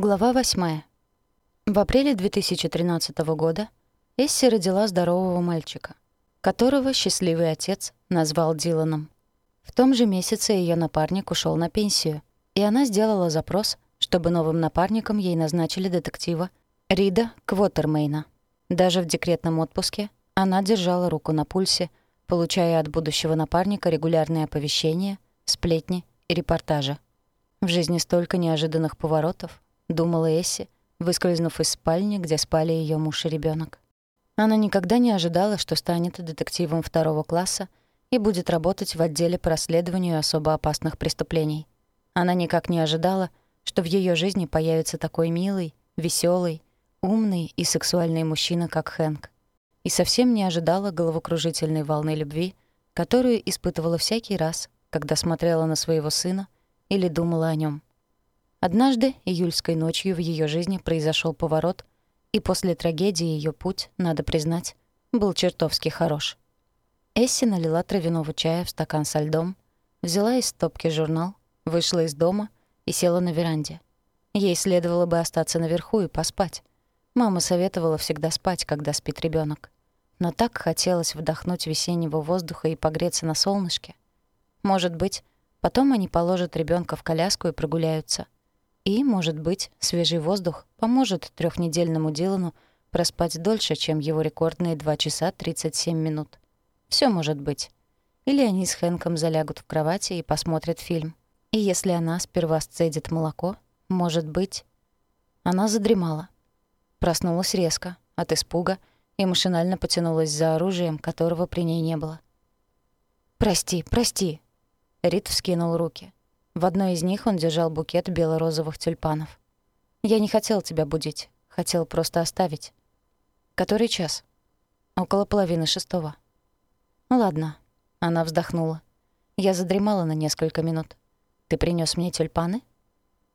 Глава 8. В апреле 2013 года Эсси родила здорового мальчика, которого счастливый отец назвал Диланом. В том же месяце ее напарник ушел на пенсию, и она сделала запрос, чтобы новым напарником ей назначили детектива Рида Квотермейна. Даже в декретном отпуске она держала руку на пульсе, получая от будущего напарника регулярные оповещения, сплетни и репортажи. В жизни столько неожиданных поворотов, — думала Эсси, выскользнув из спальни, где спали ее муж и ребенок. Она никогда не ожидала, что станет детективом второго класса и будет работать в отделе по расследованию особо опасных преступлений. Она никак не ожидала, что в ее жизни появится такой милый, веселый, умный и сексуальный мужчина, как Хэнк. И совсем не ожидала головокружительной волны любви, которую испытывала всякий раз, когда смотрела на своего сына или думала о нем. Однажды, июльской ночью в ее жизни произошел поворот, и после трагедии ее путь, надо признать, был чертовски хорош. Эсси налила травяного чая в стакан со льдом, взяла из стопки журнал, вышла из дома и села на веранде. Ей следовало бы остаться наверху и поспать. Мама советовала всегда спать, когда спит ребенок. Но так хотелось вдохнуть весеннего воздуха и погреться на солнышке. Может быть, потом они положат ребенка в коляску и прогуляются — и, может быть, свежий воздух поможет трехнедельному Дилану проспать дольше, чем его рекордные 2 часа 37 минут. Все может быть. Или они с Хэнком залягут в кровати и посмотрят фильм. И если она сперва сцедит молоко, может быть... Она задремала. Проснулась резко, от испуга, и машинально потянулась за оружием, которого при ней не было. «Прости, прости!» Рид вскинул руки. В одной из них он держал букет бело-розовых тюльпанов. «Я не хотел тебя будить. Хотел просто оставить». «Который час?» «Около половины шестого». «Ладно». Она вздохнула. Я задремала на несколько минут. «Ты принёс мне тюльпаны?»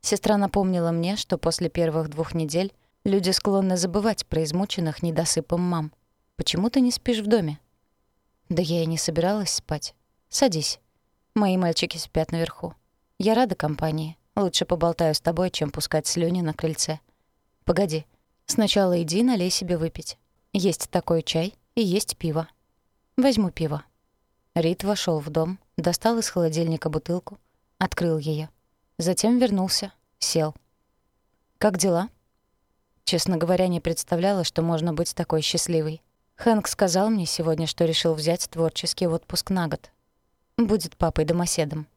Сестра напомнила мне, что после первых двух недель люди склонны забывать про измученных недосыпом мам. «Почему ты не спишь в доме?» «Да я и не собиралась спать. Садись. Мои мальчики спят наверху. Я рада компании. Лучше поболтаю с тобой, чем пускать слюни на крыльце. Погоди. Сначала иди налей себе выпить. Есть такой чай и есть пиво. Возьму пиво. Рид вошел в дом, достал из холодильника бутылку, открыл ее, Затем вернулся, сел. «Как дела?» Честно говоря, не представляла, что можно быть такой счастливой. Хэнк сказал мне сегодня, что решил взять творческий отпуск на год. Будет папой-домоседом.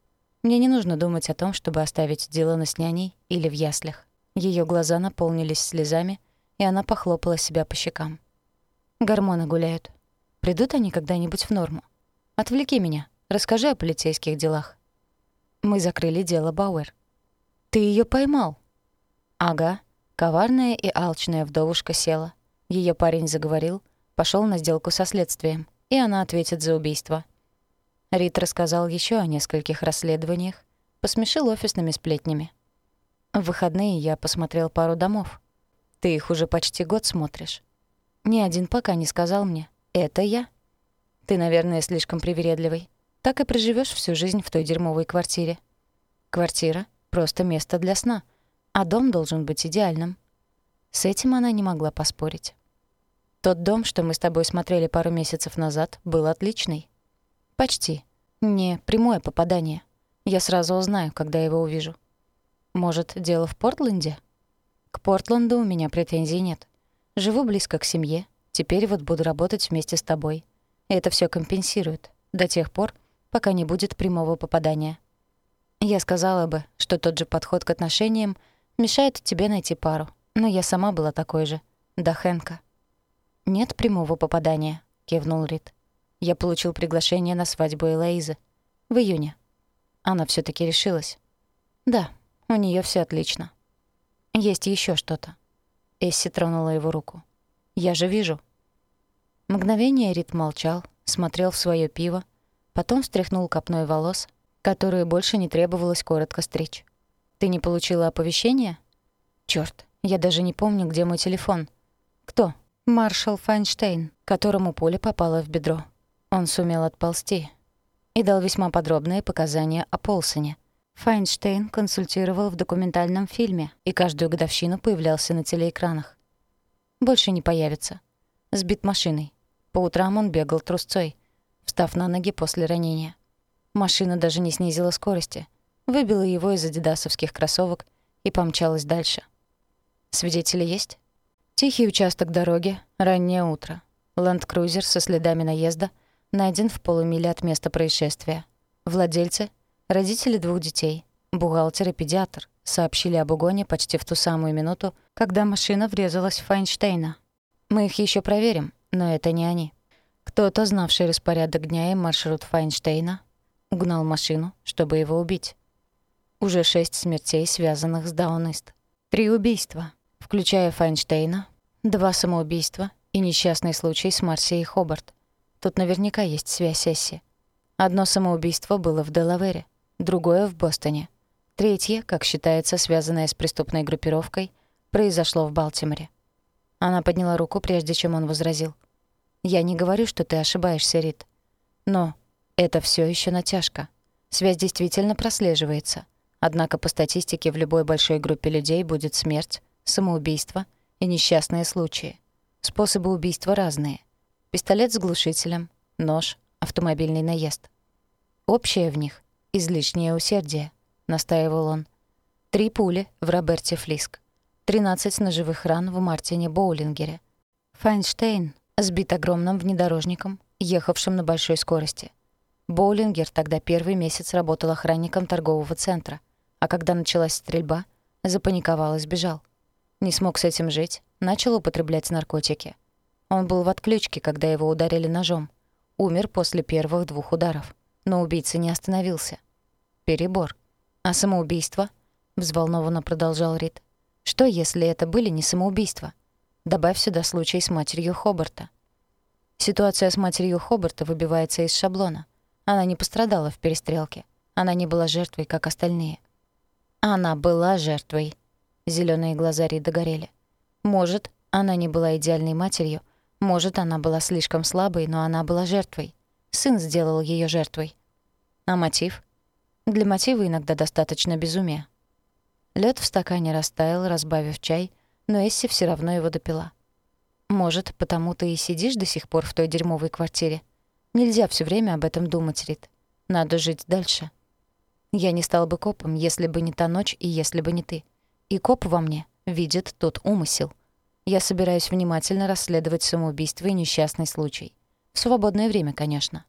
Мне не нужно думать о том, чтобы оставить Дилана с няней или в яслях. Ее глаза наполнились слезами, и она похлопала себя по щекам. Гормоны гуляют. Придут они когда-нибудь в норму? Отвлеки меня. Расскажи о полицейских делах. Мы закрыли дело Бауэр. Ты ее поймал? Ага. Коварная и алчная вдовушка села. Ее парень заговорил, пошел на сделку со следствием, и она ответит за убийство — Рид рассказал еще о нескольких расследованиях, посмешил офисными сплетнями. В выходные я посмотрел пару домов. Ты их уже почти год смотришь. Ни один пока не сказал мне «это я». Ты, наверное, слишком привередливый. Так и проживешь всю жизнь в той дерьмовой квартире. Квартира — просто место для сна, а дом должен быть идеальным. С этим она не могла поспорить. Тот дом, что мы с тобой смотрели пару месяцев назад, был отличный. Почти. Не прямое попадание. Я сразу узнаю, когда его увижу. Может, дело в Портленде? К Портленду у меня претензий нет. Живу близко к семье. Теперь вот буду работать вместе с тобой. Это все компенсирует. До тех пор, пока не будет прямого попадания. Я сказала бы, что тот же подход к отношениям мешает тебе найти пару. Но я сама была такой же. До Хэнка. «Нет прямого попадания», — кивнул Рид. Я получил приглашение на свадьбу Элоизы. В июне. Она все таки решилась. Да, у нее все отлично. Есть еще что-то. Эсси тронула его руку. Я же вижу. Мгновение Рит молчал, смотрел в свое пиво, потом встряхнул копной волос, которые больше не требовалось коротко стричь. «Ты не получила оповещения?» «Чёрт, я даже не помню, где мой телефон». «Кто?» «Маршал Файнштейн, которому пуля попала в бедро». Он сумел отползти и дал весьма подробные показания о Полсоне. Файнштейн консультировал в документальном фильме и каждую годовщину появлялся на телеэкранах. Больше не появится. Сбит машиной. По утрам он бегал трусцой, встав на ноги после ранения. Машина даже не снизила скорости, выбила его из адидасовских кроссовок и помчалась дальше. Свидетели есть? Тихий участок дороги, раннее утро. Ленд-крузер со следами наезда найден в полумиле от места происшествия. Владельцы — родители двух детей, бухгалтер и педиатр — сообщили об угоне почти в ту самую минуту, когда машина врезалась в Файнштейна. Мы их еще проверим, но это не они. Кто-то, знавший распорядок дня и маршрут Файнштейна, угнал машину, чтобы его убить. Уже шесть смертей, связанных с Даунист. Три убийства, включая Файнштейна, два самоубийства и несчастный случай с Марсией Хобарт. Тут наверняка есть связь Эсси. Одно самоубийство было в Делавере, другое — в Бостоне. Третье, как считается, связанное с преступной группировкой, произошло в Балтиморе. Она подняла руку, прежде чем он возразил. «Я не говорю, что ты ошибаешься, Рит. Но это все еще натяжка. Связь действительно прослеживается. Однако по статистике в любой большой группе людей будет смерть, самоубийство и несчастные случаи. Способы убийства разные. Пистолет с глушителем, нож, автомобильный наезд. Общее в них — излишнее усердие, настаивал он. Три пули в Роберте Флиск. 13 ножевых ран в Мартине Боулингере. Файнштейн сбит огромным внедорожником, ехавшим на большой скорости. Боулингер тогда первый месяц работал охранником торгового центра, а когда началась стрельба, запаниковал и сбежал. Не смог с этим жить, начал употреблять наркотики. Он был в отключке, когда его ударили ножом. Умер после первых двух ударов. Но убийца не остановился. Перебор. А самоубийство? Взволнованно продолжал Рид. Что, если это были не самоубийства? Добавь сюда случай с матерью Хобарта. Ситуация с матерью Хобарта выбивается из шаблона. Она не пострадала в перестрелке. Она не была жертвой, как остальные. Она была жертвой. Зелёные глаза Рида горели. Может, она не была идеальной матерью, может, она была слишком слабой, но она была жертвой. Сын сделал её жертвой. А мотив? Для мотива иногда достаточно безумия. Лёд в стакане растаял, разбавив чай, но Эсси всё равно его допила. Может, потому ты и сидишь до сих пор в той дерьмовой квартире? Нельзя всё время об этом думать, Рит. Надо жить дальше. Я не стал бы копом, если бы не та ночь и если бы не ты. И коп во мне видит тот умысел. Я собираюсь внимательно расследовать самоубийство и несчастный случай. В свободное время, конечно.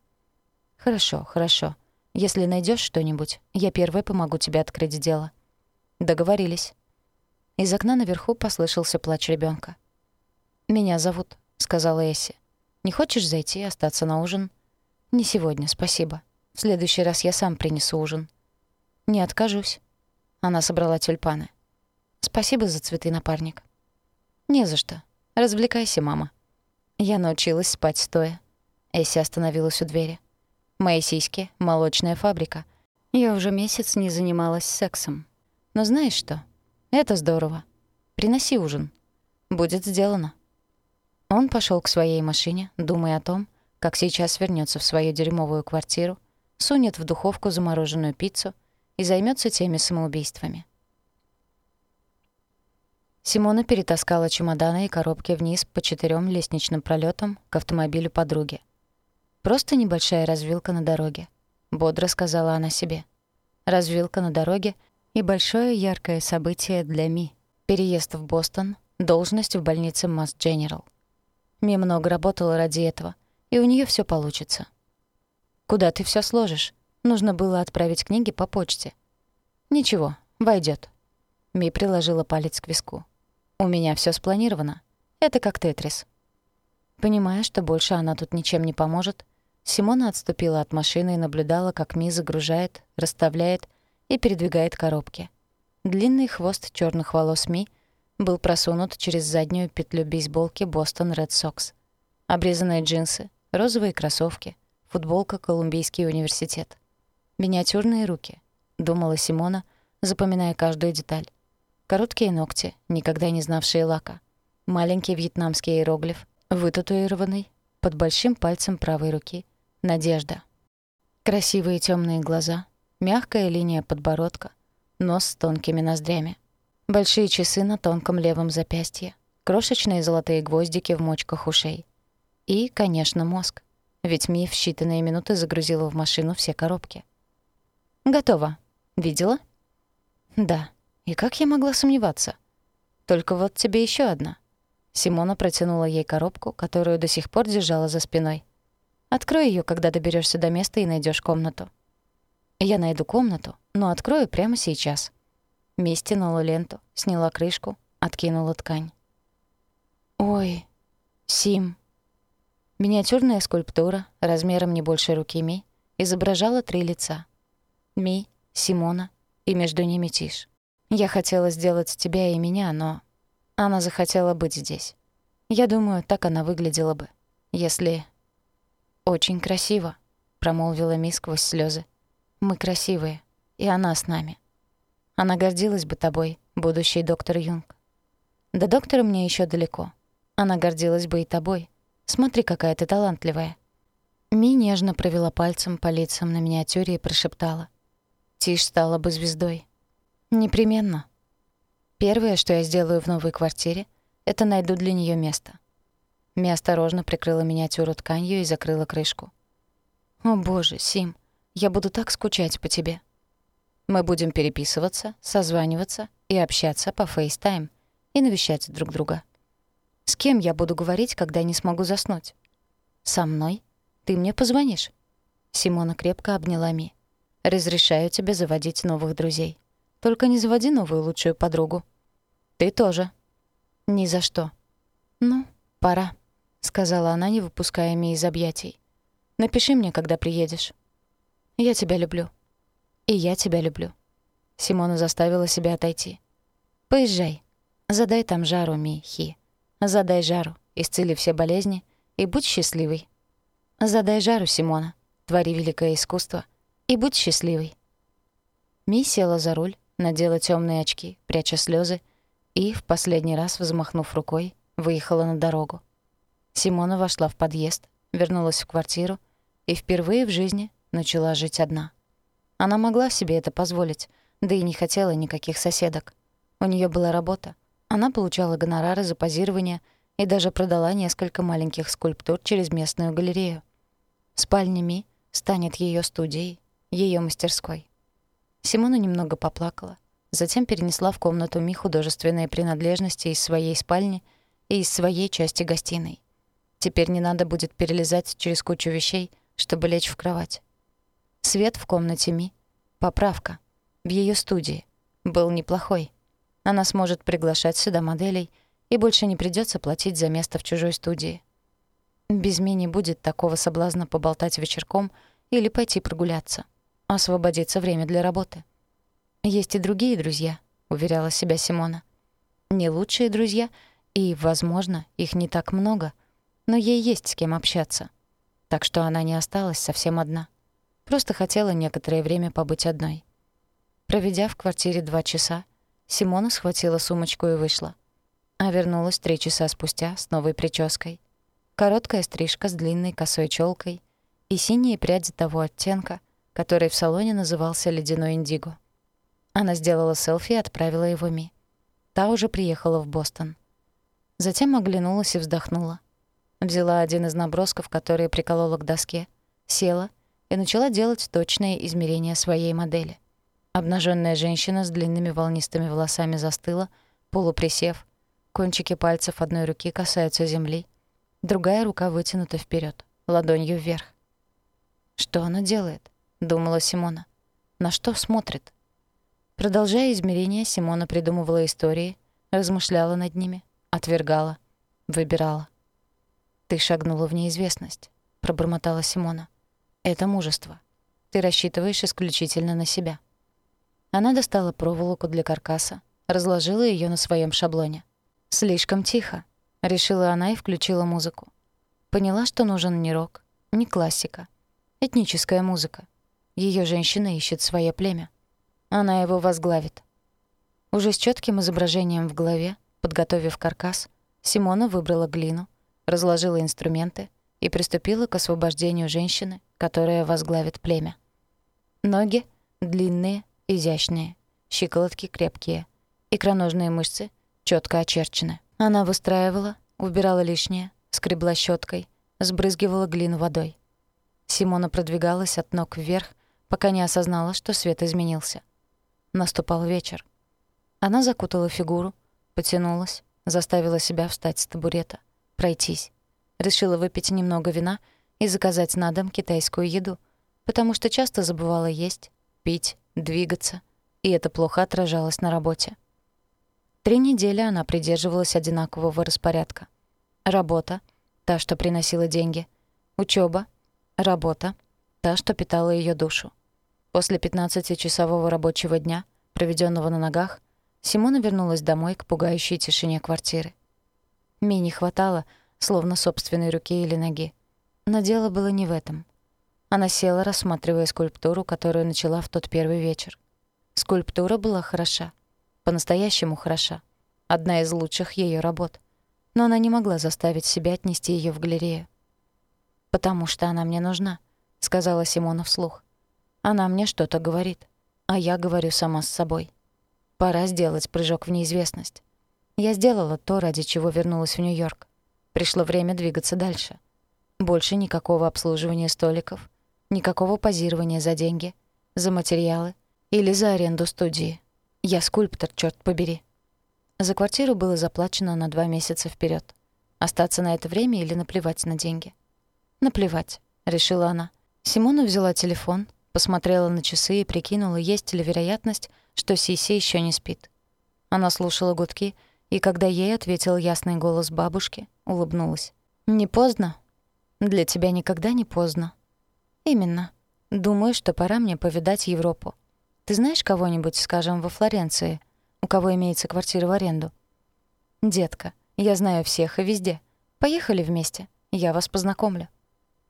Хорошо, хорошо. Если найдешь что-нибудь, я первая помогу тебе открыть дело. Договорились. Из окна наверху послышался плач ребенка. «Меня зовут», — сказала Эсси. «Не хочешь зайти и остаться на ужин?» «Не сегодня, спасибо. В следующий раз я сам принесу ужин». «Не откажусь». Она собрала тюльпаны. Спасибо за цветы, напарник. Не за что. Развлекайся, мама. Я научилась спать стоя. Эсси остановилась у двери. Мои сиськи — молочная фабрика. Я уже месяц не занималась сексом. Но знаешь что? Это здорово. Приноси ужин. Будет сделано. Он пошел к своей машине, думая о том, как сейчас вернется в свою дерьмовую квартиру, сунет в духовку замороженную пиццу и займется теми самоубийствами. Симона перетаскала чемоданы и коробки вниз по четырем лестничным пролетам к автомобилю подруги. «Просто небольшая развилка на дороге», — бодро сказала она себе. «Развилка на дороге и большое яркое событие для Ми. Переезд в Бостон, должность в больнице Масс Дженерал. Ми много работала ради этого, и у нее все получится». «Куда ты все сложишь? Нужно было отправить книги по почте». «Ничего, войдет. Ми приложила палец к виску. У меня все спланировано. Это как Тетрис. Понимая, что больше она тут ничем не поможет, Симона отступила от машины и наблюдала, как Ми загружает, расставляет и передвигает коробки. Длинный хвост черных волос Ми был просунут через заднюю петлю бейсболки Бостон Ред Сокс. Обрезанные джинсы, розовые кроссовки, футболка Колумбийский университет. Миниатюрные руки, думала Симона, запоминая каждую деталь. Короткие ногти, никогда не знавшие лака. Маленький вьетнамский иероглиф, вытатуированный под большим пальцем правой руки. Надежда. Красивые темные глаза, Мягкая линия подбородка, нос с тонкими ноздрями. Большие часы на тонком левом запястье, крошечные золотые гвоздики в мочках ушей. И, конечно, мозг. Ведь Ми в считанные минуты загрузила в машину все коробки. «Готово. Видела?» «Да. И как я могла сомневаться?» «Только вот тебе еще одна». Симона протянула ей коробку, которую до сих пор держала за спиной. «Открой ее, когда доберешься до места и найдешь комнату». Я найду комнату, но открою прямо сейчас. Ми стянула ленту, сняла крышку, откинула ткань. Ой, Сим. Миниатюрная скульптура, размером не больше руки Ми, изображала три лица. Ми, Симона и между ними Тиш. Я хотела сделать тебя и меня, но она захотела быть здесь. Я думаю, так она выглядела бы, если... «Очень красиво», — промолвила Ми сквозь слезы. Мы красивые, и она с нами. Она гордилась бы тобой, будущий доктор Юнг. До доктора мне еще далеко. Она гордилась бы и тобой. Смотри, какая ты талантливая. Ми нежно провела пальцем по лицам на миниатюре и прошептала. Тиш стала бы звездой. Непременно. Первое, что я сделаю в новой квартире, это найду для нее место. Ми осторожно прикрыла миниатюру тканью и закрыла крышку. «О, боже, Сим, я буду так скучать по тебе. Мы будем переписываться, созваниваться и общаться по FaceTime и навещать друг друга. С кем я буду говорить, когда не смогу заснуть? Со мной? Ты мне позвонишь? Симона крепко обняла Ми. Разрешаю тебе заводить новых друзей. Только не заводи новую лучшую подругу. Ты тоже. Ни за что. Ну, пора, сказала она, не выпуская Ми из объятий. Напиши мне, когда приедешь. Я тебя люблю. И я тебя люблю. Симона заставила себя отойти. Поезжай. Задай там жару, Михи. Задай жару, исцели все болезни и будь счастливой. Задай жару, Симона. Твори великое искусство и будь счастливой. Ми села за руль, надела темные очки, пряча слезы, и, в последний раз взмахнув рукой, выехала на дорогу. Симона вошла в подъезд, вернулась в квартиру и впервые в жизни начала жить одна. Она могла себе это позволить, да и не хотела никаких соседок. У нее была работа. Она получала гонорары за позирование и даже продала несколько маленьких скульптур через местную галерею. Спальня Ми станет ее студией, ее мастерской. Симона немного поплакала, затем перенесла в комнату Ми художественные принадлежности из своей спальни и из своей части гостиной. Теперь не надо будет перелезать через кучу вещей, чтобы лечь в кровать. Свет в комнате Ми. Поправка. В ее студии. Был неплохой. Она сможет приглашать сюда моделей, и больше не придется платить за место в чужой студии. Без Ми не будет такого соблазна поболтать вечерком или пойти прогуляться. Освободится время для работы. «Есть и другие друзья», — уверяла себя Симона. «Не лучшие друзья, и, возможно, их не так много, но ей есть с кем общаться. Так что она не осталась совсем одна». Просто хотела некоторое время побыть одной. Проведя в квартире два часа, Симона схватила сумочку и вышла. А вернулась три часа спустя с новой прической. Короткая стрижка с длинной косой челкой и синие пряди того оттенка, который в салоне назывался ледяной индиго. Она сделала селфи и отправила его Ми. Та уже приехала в Бостон. Затем оглянулась и вздохнула. Взяла один из набросков, которые приколола к доске, села и начала делать точные измерения своей модели. Обнаженная женщина с длинными волнистыми волосами застыла, полуприсев. Кончики пальцев одной руки касаются земли. Другая рука вытянута вперед, ладонью вверх. «Что она делает?» — думала Симона. «На что смотрит?» Продолжая измерения, Симона придумывала истории, размышляла над ними, отвергала, выбирала. «Ты шагнула в неизвестность», — пробормотала Симона. Это мужество. Ты рассчитываешь исключительно на себя. Она достала проволоку для каркаса, разложила ее на своем шаблоне. Слишком тихо, решила она и включила музыку. Поняла, что нужен не рок, не классика, этническая музыка. Ее женщина ищет свое племя. Она его возглавит. Уже с четким изображением в голове, подготовив каркас, Симона выбрала глину, разложила инструменты и приступила к освобождению женщины, которая возглавит племя. Ноги Длинные, изящные, щиколотки крепкие, икроножные мышцы четко очерчены. Она выстраивала, убирала лишнее, скребла щеткой, сбрызгивала глину водой. Симона продвигалась от ног вверх, пока не осознала, что свет изменился. Наступал вечер. Она закутала фигуру, потянулась, заставила себя встать с табурета, пройтись. Решила выпить немного вина и заказать на дом китайскую еду, потому что часто забывала есть, пить, двигаться, и это плохо отражалось на работе. Три недели она придерживалась одинакового распорядка. Работа — та, что приносила деньги. Учёба — работа — та, что питала её душу. После 15-часового рабочего дня, проведённого на ногах, Симона вернулась домой к пугающей тишине квартиры. Ми хватало, словно собственной руки или ноги. Но дело было не в этом. Она села, рассматривая скульптуру, которую начала в тот первый вечер. Скульптура была хороша. По-настоящему хороша. Одна из лучших ее работ. Но она не могла заставить себя отнести ее в галерею. «Потому что она мне нужна», — сказала Симона вслух. «Она мне что-то говорит, а я говорю сама с собой». Пора сделать прыжок в неизвестность. Я сделала то, ради чего вернулась в Нью-Йорк. Пришло время двигаться дальше. Больше никакого обслуживания столиков, никакого позирования за деньги, за материалы или за аренду студии. Я скульптор, черт побери. За квартиру было заплачено на два месяца вперед. Остаться на это время или наплевать на деньги? Наплевать, решила она. Симона взяла телефон, посмотрела на часы и прикинула, есть ли вероятность, что Сиси еще не спит. Она слушала гудки, и когда ей ответил ясный голос бабушки, улыбнулась. «Не поздно?» «Для тебя никогда не поздно». «Именно. Думаю, что пора мне повидать Европу. Ты знаешь кого-нибудь, скажем, во Флоренции, у кого имеется квартира в аренду?» «Детка, я знаю всех и везде. Поехали вместе, я вас познакомлю».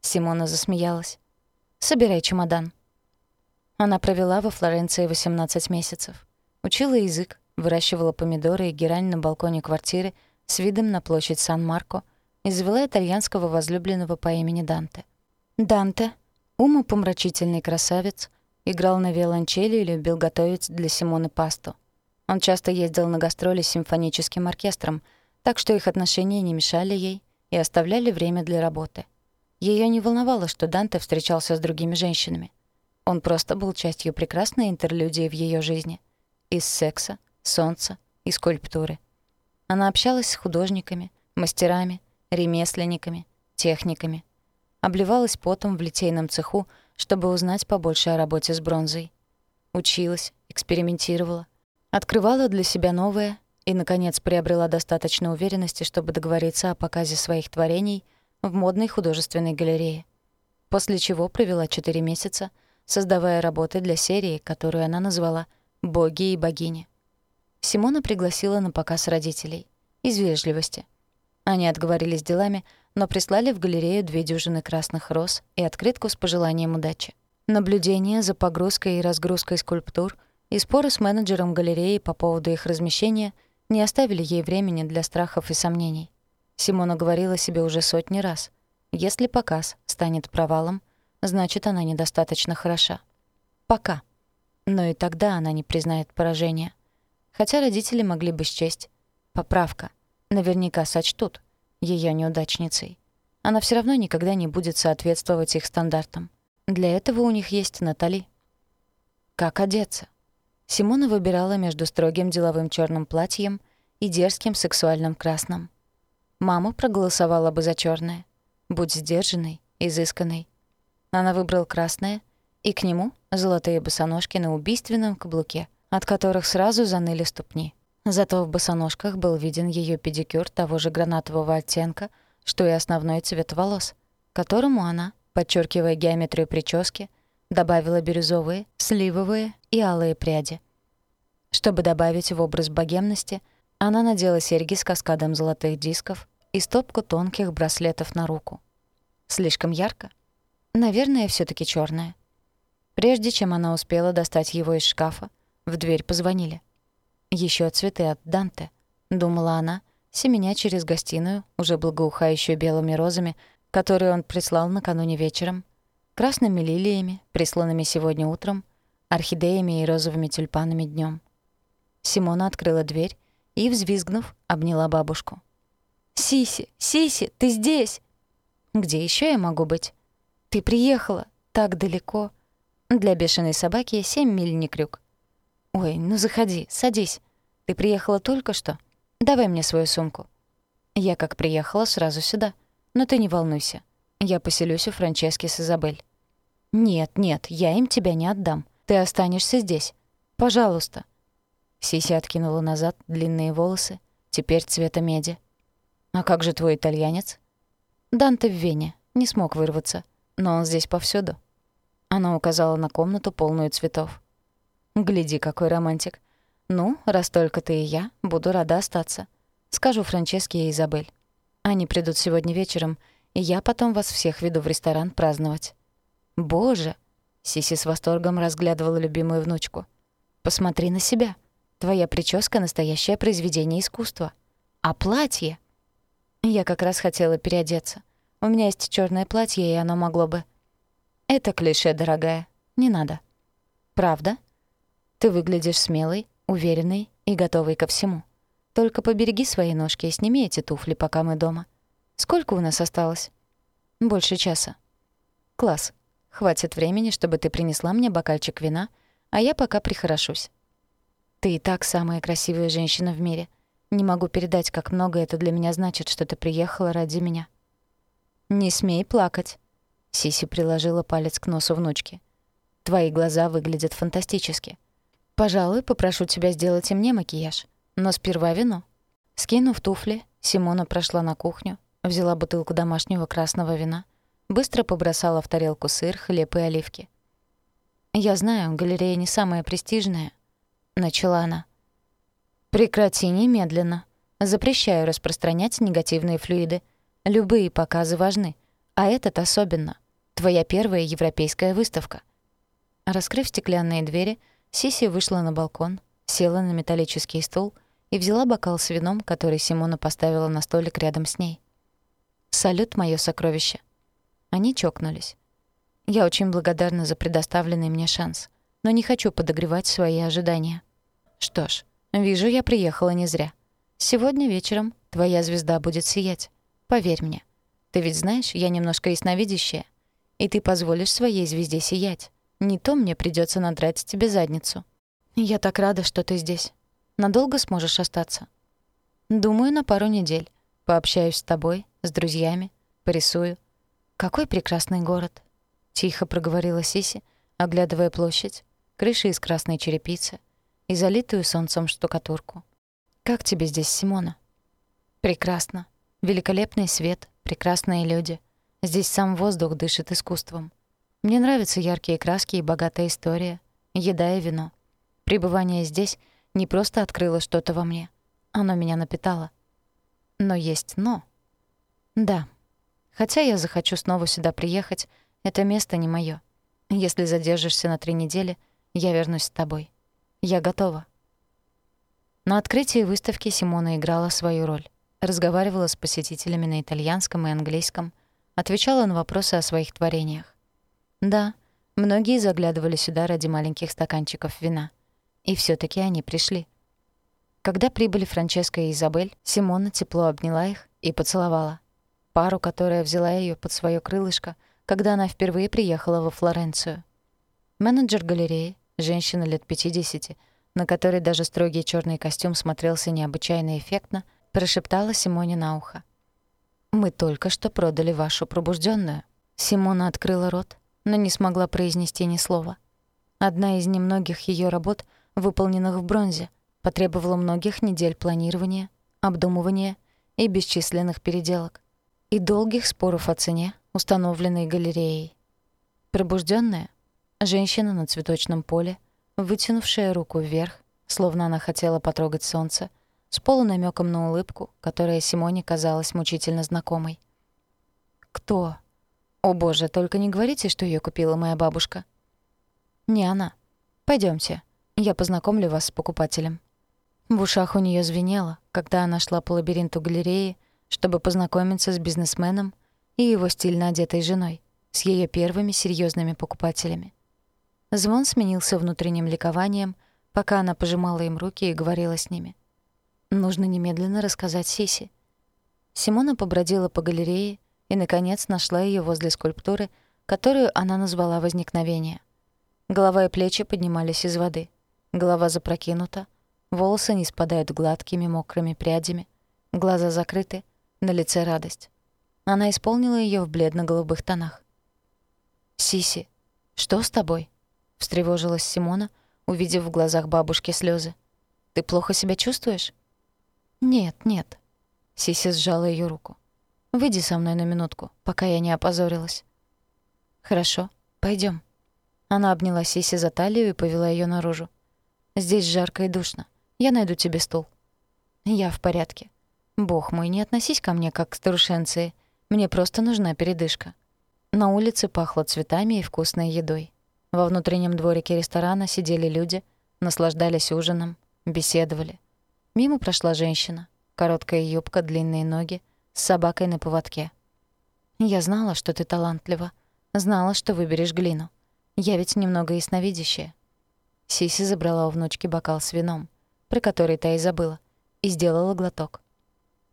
Симона засмеялась. «Собирай чемодан». Она провела во Флоренции 18 месяцев. Учила язык, выращивала помидоры и герань на балконе квартиры с видом на площадь Сан-Марко и завела итальянского возлюбленного по имени Данте. Данте, умопомрачительный красавец, играл на виолончели и любил готовить для Симоны пасту. Он часто ездил на гастроли с симфоническим оркестром, так что их отношения не мешали ей и оставляли время для работы. Её не волновало, что Данте встречался с другими женщинами. Он просто был частью прекрасной интерлюдии в ее жизни. Из секса, солнца и скульптуры. Она общалась с художниками, мастерами, ремесленниками, техниками. Обливалась потом в литейном цеху, чтобы узнать побольше о работе с бронзой. Училась, экспериментировала, открывала для себя новое и, наконец, приобрела достаточно уверенности, чтобы договориться о показе своих творений в модной художественной галерее. После чего провела 4 месяца — создавая работы для серии, которую она назвала «Боги и богини». Симона пригласила на показ родителей. Из вежливости. Они отговорились делами, но прислали в галерею две дюжины красных роз и открытку с пожеланием удачи. Наблюдение за погрузкой и разгрузкой скульптур и споры с менеджером галереи по поводу их размещения не оставили ей времени для страхов и сомнений. Симона говорила себе уже сотни раз. Если показ станет провалом, значит, она недостаточно хороша. Пока. Но и тогда она не признает поражения. Хотя родители могли бы счесть. Поправка. Наверняка сочтут ее неудачницей. Она все равно никогда не будет соответствовать их стандартам. Для этого у них есть Натали. Как одеться? Симона выбирала между строгим деловым черным платьем и дерзким сексуальным красным. Мама проголосовала бы за черное. Будь сдержанной, изысканной, она выбрала красное, и к нему золотые босоножки на убийственном каблуке, от которых сразу заныли ступни. Зато в босоножках был виден ее педикюр того же гранатового оттенка, что и основной цвет волос, которому она, подчеркивая геометрию прически, добавила бирюзовые, сливовые и алые пряди. Чтобы добавить в образ богемности, она надела серьги с каскадом золотых дисков и стопку тонких браслетов на руку. Слишком ярко? Наверное, все таки черное. Прежде чем она успела достать его из шкафа, в дверь позвонили. Еще цветы от Данте», — думала она, семеня через гостиную, уже благоухающую белыми розами, которые он прислал накануне вечером, красными лилиями, присланными сегодня утром, орхидеями и розовыми тюльпанами днем. Симона открыла дверь и, взвизгнув, обняла бабушку. «Сиси, Сиси, ты здесь!» «Где еще я могу быть?» «Ты приехала, так далеко!» «Для бешеной собаки семь миль не крюк». «Ой, ну заходи, садись. Ты приехала только что? Давай мне свою сумку». Я как приехала сразу сюда. Но ты не волнуйся. Я поселюсь у Франчески с Изабель. Нет, нет, я им тебя не отдам. Ты останешься здесь. Пожалуйста. Сиси откинула назад длинные волосы, теперь цвета меди. А как же твой итальянец? Данте в Вене. Не смог вырваться. Но он здесь повсюду. Она указала на комнату, полную цветов. «Гляди, какой романтик. Ну, раз только ты и я, буду рада остаться. Скажу Франческе и Изабель. Они придут сегодня вечером, и я потом вас всех веду в ресторан праздновать». «Боже!» — Сиси с восторгом разглядывала любимую внучку. «Посмотри на себя. Твоя прическа — настоящее произведение искусства. А платье?» Я как раз хотела переодеться. У меня есть черное платье, и оно могло бы... Это клише, дорогая. Не надо. Правда? Ты выглядишь смелой, уверенной и готовой ко всему. Только побереги свои ножки и сними эти туфли, пока мы дома. Сколько у нас осталось? Больше часа. Класс. Хватит времени, чтобы ты принесла мне бокальчик вина, а я пока прихорошусь. Ты и так самая красивая женщина в мире. Не могу передать, как много это для меня значит, что ты приехала ради меня. Не смей плакать. Сиси приложила палец к носу внучки. Твои глаза выглядят фантастически. Пожалуй, попрошу тебя сделать и мне макияж. Но сперва вино. Скинув туфли, Симона прошла на кухню, взяла бутылку домашнего красного вина, быстро побросала в тарелку сыр, хлеб и оливки. «Я знаю, галерея не самая престижная», — начала она. «Прекрати немедленно. Запрещаю распространять негативные флюиды. Любые показы важны, а этот особенно. Твоя первая европейская выставка». Раскрыв стеклянные двери, Сиси вышла на балкон, села на металлический стул — и взяла бокал с вином, который Симона поставила на столик рядом с ней. «Салют, моё сокровище». Они чокнулись. «Я очень благодарна за предоставленный мне шанс, но не хочу подогревать свои ожидания. Что ж, вижу, я приехала не зря. Сегодня вечером твоя звезда будет сиять. Поверь мне. Ты ведь знаешь, я немножко ясновидящая. И ты позволишь своей звезде сиять. Не то мне придётся надрать тебе задницу. Я так рада, что ты здесь. Надолго сможешь остаться? Думаю, на пару недель. Пообщаюсь с тобой, с друзьями, порисую. Какой прекрасный город. Тихо проговорила Сиси, оглядывая площадь, крыши из красной черепицы и залитую солнцем штукатурку. Как тебе здесь, Симона? Прекрасно. Великолепный свет, прекрасные люди. Здесь сам воздух дышит искусством. Мне нравятся яркие краски и богатая история, еда и вино. Пребывание здесь не просто открыло что-то во мне. Оно меня напитало. Но есть «но». Да. Хотя я захочу снова сюда приехать, это место не моё. Если задержишься на три недели, я вернусь с тобой. Я готова. На открытии выставки Симона играла свою роль. Разговаривала с посетителями на итальянском и английском, отвечала на вопросы о своих творениях. Да, многие заглядывали сюда ради маленьких стаканчиков вина. И все таки они пришли. Когда прибыли Франческа и Изабель, Симона тепло обняла их и поцеловала. Пару, которая взяла ее под свое крылышко, когда она впервые приехала во Флоренцию. Менеджер галереи, женщина лет 50, на которой даже строгий черный костюм смотрелся необычайно эффектно, прошептала Симоне на ухо. «Мы только что продали вашу пробужденную. Симона открыла рот, но не смогла произнести ни слова. Одна из немногих ее работ — выполненных в бронзе, потребовало многих недель планирования, обдумывания и бесчисленных переделок, и долгих споров о цене, установленной галереей. Пробужденная, женщина на цветочном поле, вытянувшая руку вверх, словно она хотела потрогать солнце, с полунамёком на улыбку, которая Симоне казалась мучительно знакомой. «Кто?» «О боже, только не говорите, что ее купила моя бабушка». «Не она. Пойдемте. Я познакомлю вас с покупателем». В ушах у нее звенело, когда она шла по лабиринту галереи, чтобы познакомиться с бизнесменом и его стильно одетой женой, с ее первыми серьезными покупателями. Звон сменился внутренним ликованием, пока она пожимала им руки и говорила с ними. Нужно немедленно рассказать Сиси. Симона побродила по галерее и, наконец, нашла ее возле скульптуры, которую она назвала «Возникновение». Голова и плечи поднимались из воды. Голова запрокинута, волосы не спадают гладкими мокрыми прядями, глаза закрыты, на лице радость. Она исполнила ее в бледно-голубых тонах. «Сиси, что с тобой?» — встревожилась Симона, увидев в глазах бабушки слезы. «Ты плохо себя чувствуешь?» «Нет, нет». Сиси сжала ее руку. «Выйди со мной на минутку, пока я не опозорилась». «Хорошо, пойдем. Она обняла Сиси за талию и повела ее наружу. «Здесь жарко и душно. Я найду тебе стул». «Я в порядке. Бог мой, не относись ко мне как к старушенции. Мне просто нужна передышка». На улице пахло цветами и вкусной едой. Во внутреннем дворике ресторана сидели люди, наслаждались ужином, беседовали. Мимо прошла женщина. Короткая юбка, длинные ноги, с собакой на поводке. «Я знала, что ты талантлива. Знала, что выберешь глину. Я ведь немного ясновидящая». Сиси забрала у внучки бокал с вином, про который та и забыла, и сделала глоток.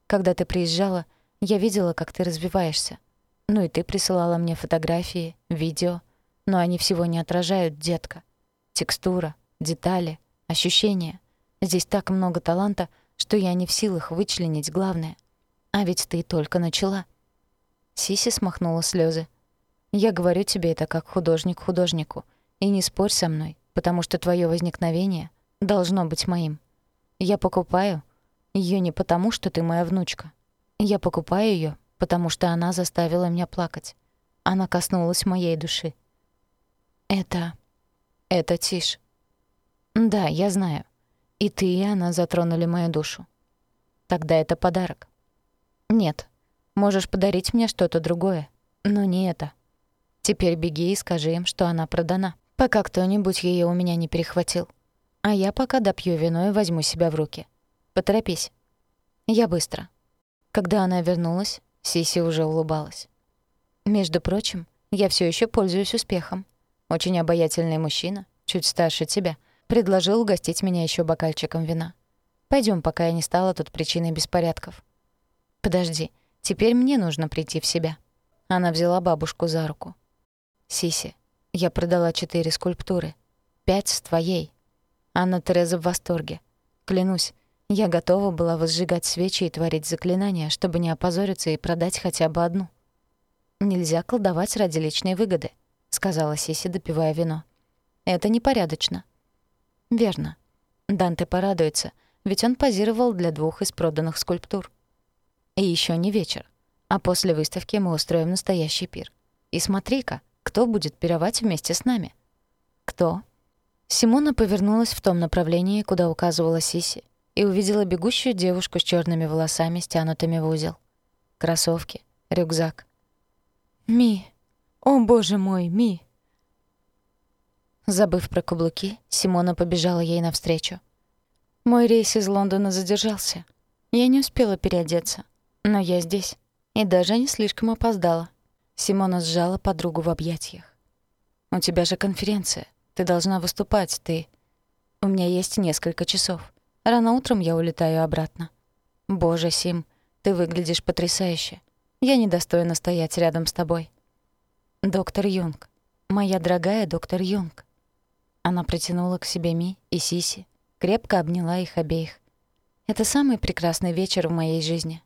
«Когда ты приезжала, я видела, как ты развиваешься. Ну и ты присылала мне фотографии, видео, но они всего не отражают, детка. Текстура, детали, ощущения. Здесь так много таланта, что я не в силах вычленить главное. А ведь ты только начала». Сиси смахнула слезы. «Я говорю тебе это как художник художнику. И не спорь со мной, потому что твое возникновение должно быть моим. Я покупаю ее не потому, что ты моя внучка. Я покупаю ее, потому что она заставила меня плакать. Она коснулась моей души. Это... это тишь. Да, я знаю. И ты, и она затронули мою душу. Тогда это подарок. Нет, можешь подарить мне что-то другое, но не это. Теперь беги и скажи им, что она продана, пока кто-нибудь ее у меня не перехватил. А я пока допью вино и возьму себя в руки. Поторопись. Я быстро. Когда она вернулась, Сиси уже улыбалась. Между прочим, я все еще пользуюсь успехом. Очень обаятельный мужчина, чуть старше тебя, предложил угостить меня еще бокальчиком вина. Пойдем, пока я не стала тут причиной беспорядков. Подожди, теперь мне нужно прийти в себя. Она взяла бабушку за руку. Сиси, я продала четыре скульптуры. Пять с твоей. Анна Тереза в восторге. Клянусь, я готова была возжигать свечи и творить заклинания, чтобы не опозориться и продать хотя бы одну. «Нельзя колдовать ради личной выгоды», — сказала Сиси, допивая вино. «Это непорядочно». «Верно. Данте порадуется, ведь он позировал для двух из проданных скульптур. И еще не вечер, а после выставки мы устроим настоящий пир. И смотри-ка, кто будет пировать вместе с нами? Кто? Симона повернулась в том направлении, куда указывала Сиси, и увидела бегущую девушку с черными волосами, стянутыми в узел. Кроссовки, рюкзак. «Ми! О, боже мой, Ми!» Забыв про каблуки, Симона побежала ей навстречу. Мой рейс из Лондона задержался. Я не успела переодеться, но я здесь. И даже не слишком опоздала. Симона сжала подругу в объятиях. «У тебя же конференция. Ты должна выступать, ты...» «У меня есть несколько часов. Рано утром я улетаю обратно». «Боже, Сим, ты выглядишь потрясающе. Я недостойна стоять рядом с тобой». «Доктор Юнг. Моя дорогая доктор Юнг». Она притянула к себе Ми и Сиси, крепко обняла их обеих. «Это самый прекрасный вечер в моей жизни.